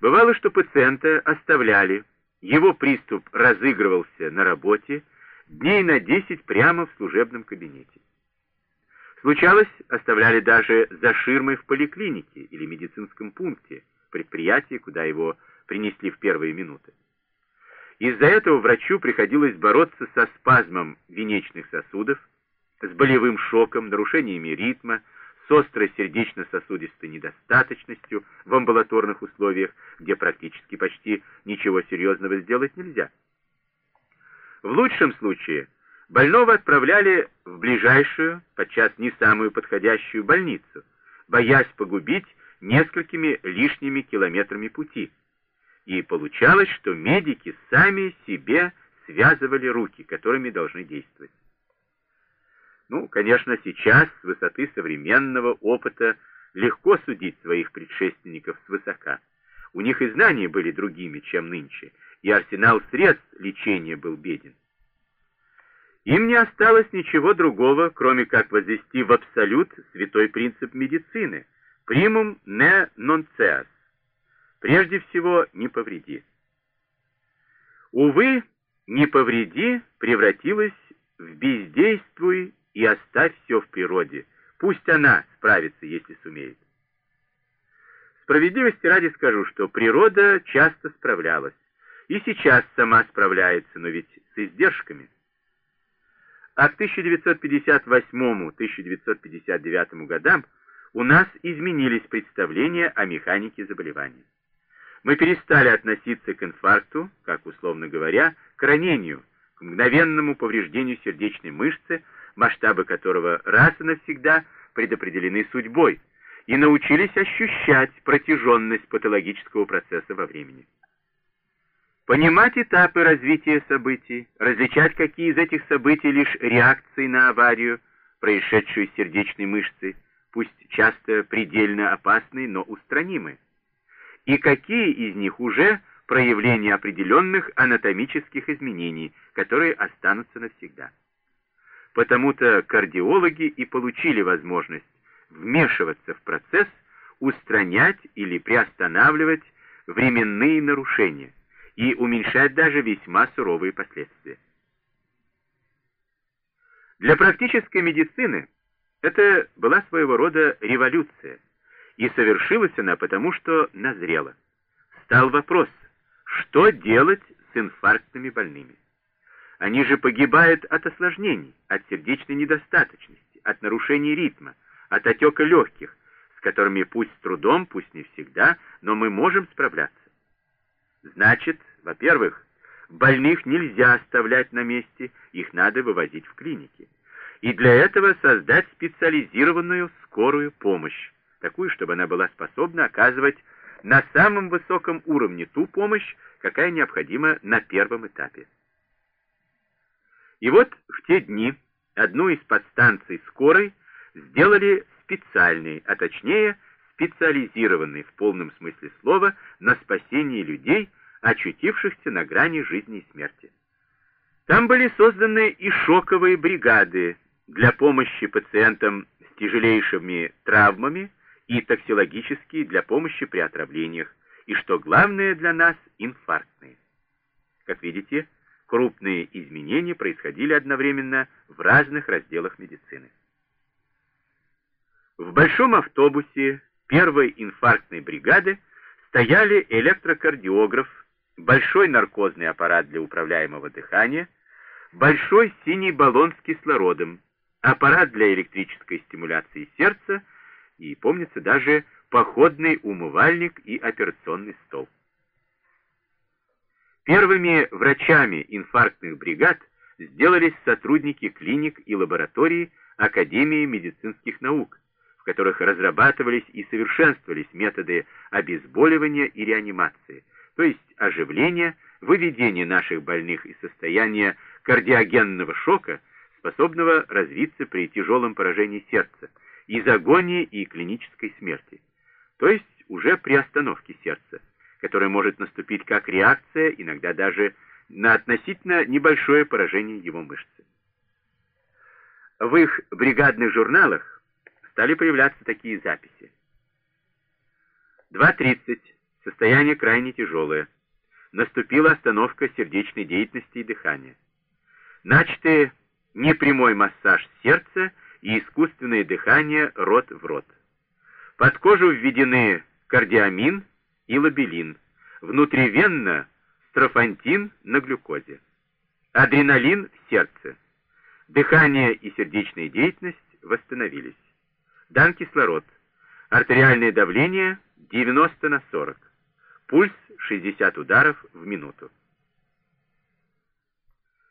Бывало, что пациента оставляли, его приступ разыгрывался на работе, дней на 10 прямо в служебном кабинете. Случалось, оставляли даже за ширмой в поликлинике или медицинском пункте, предприятии, куда его принесли в первые минуты. Из-за этого врачу приходилось бороться со спазмом венечных сосудов, с болевым шоком, нарушениями ритма, с острой сердечно-сосудистой недостаточностью в амбулаторных условиях, где практически почти ничего серьезного сделать нельзя. В лучшем случае больного отправляли в ближайшую, подчас не самую подходящую больницу, боясь погубить несколькими лишними километрами пути. И получалось, что медики сами себе связывали руки, которыми должны действовать. Ну, конечно, сейчас, с высоты современного опыта, легко судить своих предшественников свысока. У них и знания были другими, чем нынче, и арсенал средств лечения был беден. Им не осталось ничего другого, кроме как возвести в абсолют святой принцип медицины «primum ne non ceas» Прежде всего, не повреди. Увы, не повреди превратилась в бездействуй и оставь все в природе. Пусть она справится, если сумеет. Справедливости ради скажу, что природа часто справлялась. И сейчас сама справляется, но ведь с издержками. А к 1958-1959 годам у нас изменились представления о механике заболевания. Мы перестали относиться к инфаркту, как условно говоря, к ранению, к мгновенному повреждению сердечной мышцы, масштабы которого раз и навсегда предопределены судьбой, и научились ощущать протяженность патологического процесса во времени. Понимать этапы развития событий, различать, какие из этих событий лишь реакции на аварию, происшедшую с сердечной мышцей, пусть часто предельно опасные, но устранимые и какие из них уже проявления определенных анатомических изменений, которые останутся навсегда. Потому-то кардиологи и получили возможность вмешиваться в процесс, устранять или приостанавливать временные нарушения и уменьшать даже весьма суровые последствия. Для практической медицины это была своего рода революция – и совершилась она потому, что назрела. Стал вопрос, что делать с инфарктными больными? Они же погибают от осложнений, от сердечной недостаточности, от нарушений ритма, от отека легких, с которыми пусть с трудом, пусть не всегда, но мы можем справляться. Значит, во-первых, больных нельзя оставлять на месте, их надо вывозить в клиники. И для этого создать специализированную скорую помощь, такую, чтобы она была способна оказывать на самом высоком уровне ту помощь, какая необходима на первом этапе. И вот в те дни одну из подстанций скорой сделали специальной, а точнее специализированной в полном смысле слова на спасении людей, очутившихся на грани жизни и смерти. Там были созданы и шоковые бригады для помощи пациентам с тяжелейшими травмами, и токсилогические для помощи при отравлениях, и, что главное для нас, инфарктные. Как видите, крупные изменения происходили одновременно в разных разделах медицины. В большом автобусе первой инфарктной бригады стояли электрокардиограф, большой наркозный аппарат для управляемого дыхания, большой синий баллон с кислородом, аппарат для электрической стимуляции сердца и, помнится, даже походный умывальник и операционный стол. Первыми врачами инфарктных бригад сделались сотрудники клиник и лабораторий Академии медицинских наук, в которых разрабатывались и совершенствовались методы обезболивания и реанимации, то есть оживления, выведения наших больных из состояния кардиогенного шока, способного развиться при тяжелом поражении сердца, из агонии и клинической смерти, то есть уже при остановке сердца, которая может наступить как реакция, иногда даже на относительно небольшое поражение его мышцы. В их бригадных журналах стали появляться такие записи. 2.30. Состояние крайне тяжелое. Наступила остановка сердечной деятельности и дыхания. Начаты непрямой массаж сердца и искусственное дыхание рот в рот. Под кожу введены кардиамин и лобелин, внутривенно строфантин на глюкозе. Адреналин в сердце. Дыхание и сердечная деятельность восстановились. Дан кислород. Артериальное давление 90 на 40. Пульс 60 ударов в минуту.